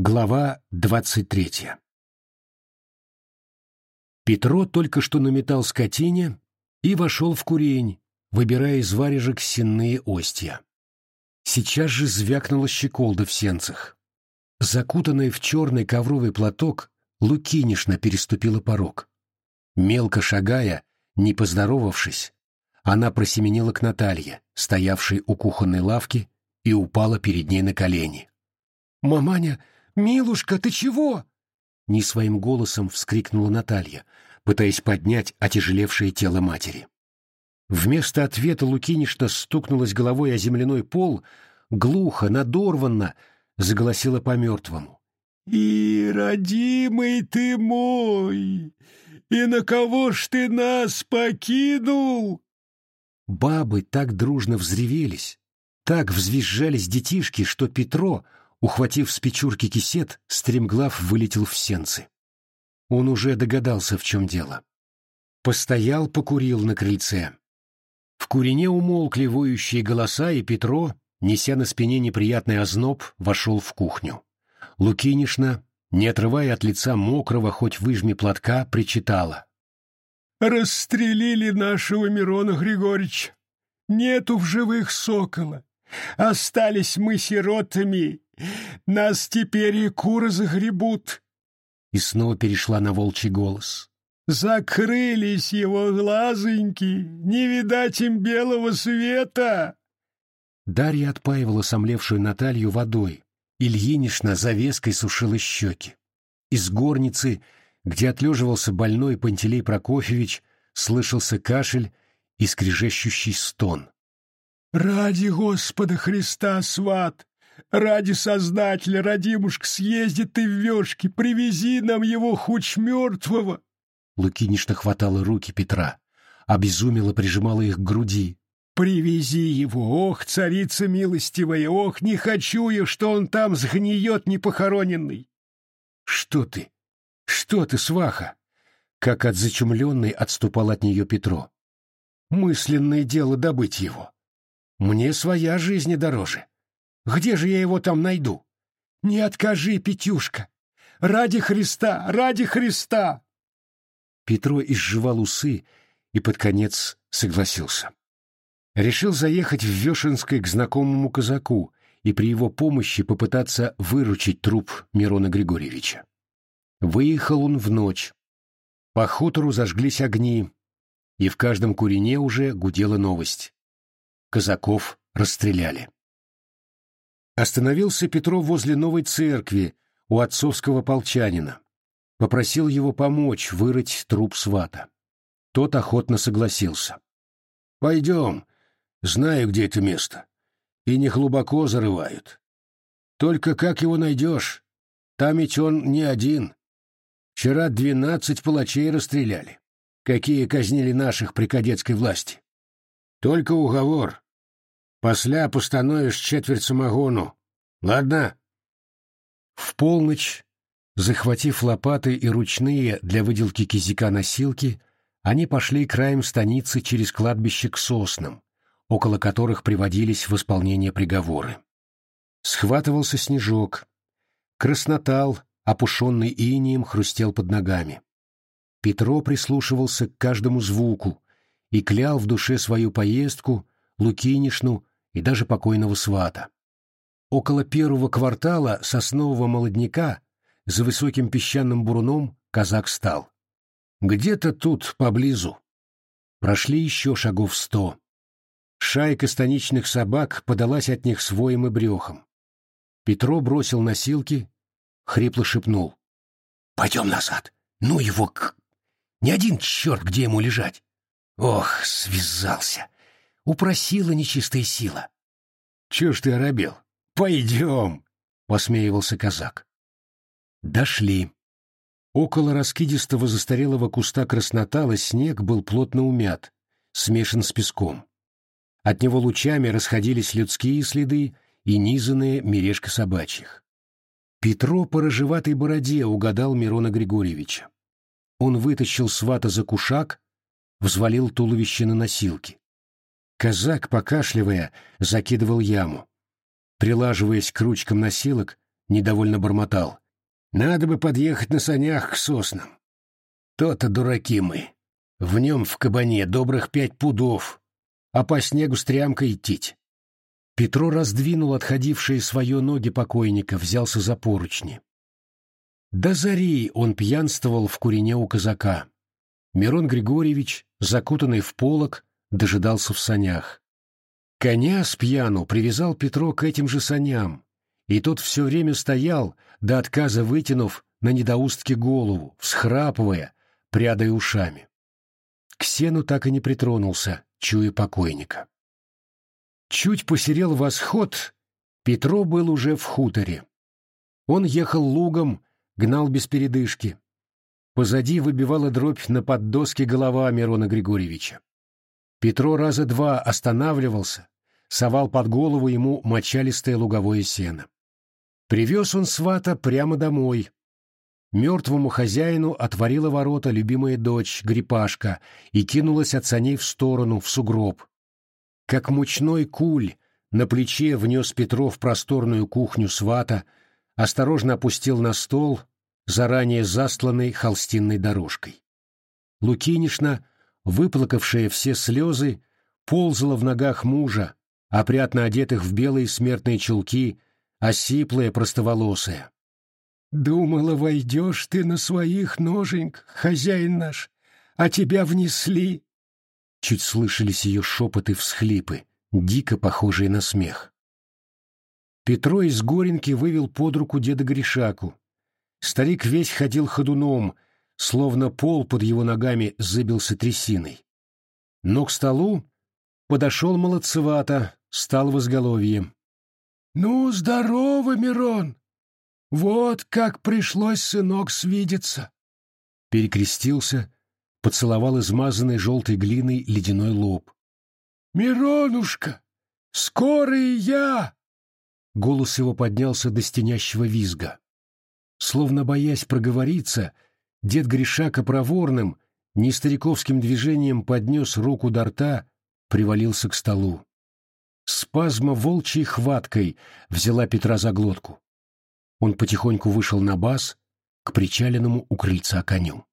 Глава двадцать третья Петро только что наметал скотине и вошел в курень, выбирая из варежек сенные остья. Сейчас же звякнула щеколда в сенцах. Закутанная в черный ковровый платок, Лукинишна переступила порог. Мелко шагая, не поздоровавшись, она просеменила к Наталье, стоявшей у кухонной лавки, и упала перед ней на колени. «Маманя, милушка, ты чего?» Не своим голосом вскрикнула Наталья, пытаясь поднять отяжелевшее тело матери. Вместо ответа Лукинишна стукнулась головой о земляной пол, глухо, надорванно заголосила по-мертвому. «И, родимый ты мой, и на кого ж ты нас покинул?» Бабы так дружно взревелись, так взвизжались детишки, что Петро, ухватив с печурки кисет, стремглав вылетел в сенцы. Он уже догадался, в чем дело. Постоял, покурил на крыльце. В курине умолкли воющие голоса, и Петро, неся на спине неприятный озноб, вошел в кухню. Лукинишна, не отрывая от лица мокрого, хоть выжми платка, причитала. «Расстрелили нашего Мирона Григорьевича. Нету в живых сокола. Остались мы сиротами. Нас теперь и куры загребут». И снова перешла на волчий голос. «Закрылись его глазоньки, не видать им белого света!» Дарья отпаивала сомлевшую Наталью водой. Ильинишна завеской сушила щеки. Из горницы, где отлеживался больной Пантелей Прокофьевич, слышался кашель и скрежещущий стон. «Ради Господа Христа, сват! Ради Создателя, родимушка, съезди ты в вешки, привези нам его хуч мертвого!» Лукинишна хватала руки Петра, обезумела прижимала их к груди. «Привези его, ох, царица милостивая, ох, не хочу я, что он там сгниет непохороненный!» «Что ты? Что ты, сваха?» Как от зачумленной отступал от нее Петро. «Мысленное дело добыть его. Мне своя жизнь дороже. Где же я его там найду? Не откажи, Петюшка! Ради Христа, ради Христа!» Петро изживал усы и под конец согласился. Решил заехать в Вешенское к знакомому казаку и при его помощи попытаться выручить труп Мирона Григорьевича. Выехал он в ночь. По хутору зажглись огни, и в каждом курине уже гудела новость. Казаков расстреляли. Остановился Петро возле новой церкви у отцовского полчанина. Попросил его помочь вырыть труп свата. Тот охотно согласился. «Пойдем, знаю, где это место. И не глубоко зарывают. Только как его найдешь? Там ведь он не один. Вчера двенадцать палачей расстреляли, какие казнили наших при кадетской власти. Только уговор. Посля постановишь четверть самогону. Ладно? В полночь, захватив лопаты и ручные для выделки кизика носилки, они пошли краем станицы через кладбище к соснам, около которых приводились в исполнение приговоры. Схватывался снежок. Краснотал, опушенный инием, хрустел под ногами. Петро прислушивался к каждому звуку и клял в душе свою поездку, Лукинишну и даже покойного свата. Около первого квартала соснового молодняка за высоким песчаным буруном казак стал. Где-то тут, поблизу. Прошли еще шагов сто. Шайка станичных собак подалась от них своим и брехом. Петро бросил носилки, хрипло шепнул. — Пойдем назад. Ну его к... Не один черт, где ему лежать. Ох, связался. Упросила нечистая сила. — Чего ж ты оробел? Пойдем, — посмеивался казак. Дошли. Около раскидистого застарелого куста краснотала снег был плотно умят, смешан с песком. От него лучами расходились людские следы и низанные мережка собачьих. Петро по рыжеватой бороде угадал Мирона Григорьевича. Он вытащил свата за кушак, взвалил туловище на носилки. Казак, покашливая, закидывал яму. Прилаживаясь к ручкам носилок, недовольно бормотал. «Надо бы подъехать на санях к соснам. То-то дураки мы. В нем в кабане добрых пять пудов, а по снегу стрямка идти. Петро раздвинул отходившие свое ноги покойника, взялся за поручни. До зари он пьянствовал в курине у казака. Мирон Григорьевич, закутанный в полог, дожидался в санях. Коня с пьяну привязал Петро к этим же саням, и тот все время стоял, до отказа вытянув на недоустке голову, всхрапывая, прядая ушами. К сену так и не притронулся, чуя покойника. Чуть посерел восход, Петро был уже в хуторе. Он ехал лугом, гнал без передышки. Позади выбивала дробь на поддоске голова Мирона Григорьевича. Петро раза два останавливался, совал под голову ему мочалистое луговое сено. Привез он свата прямо домой. Мертвому хозяину отворила ворота любимая дочь, Грипашка, и кинулась от саней в сторону, в сугроб. Как мучной куль на плече внес Петро в просторную кухню свата, осторожно опустил на стол, заранее застланной холстинной дорожкой. Лукинишна, выплакавшая все слезы, ползала в ногах мужа, опрятно одетых в белые смертные чулки, осиплая, простоволосая. «Думала, войдешь ты на своих ноженьках, хозяин наш, а тебя внесли!» Чуть слышались ее шепоты всхлипы, дико похожие на смех. Петро из Горенки вывел под руку деда Гришаку, Старик весь ходил ходуном, словно пол под его ногами забился трясиной. Но к столу подошел молодцевато, стал в изголовье. — Ну, здорово, Мирон! Вот как пришлось, сынок, свидеться! Перекрестился, поцеловал измазанный желтой глиной ледяной лоб. — Миронушка, скоро и я! Голос его поднялся до стенящего визга. Словно боясь проговориться, дед Гришака проворным, не стариковским движением поднес руку до рта, привалился к столу. Спазма волчьей хваткой взяла Петра за глотку. Он потихоньку вышел на бас к причаленному у крыльца коню.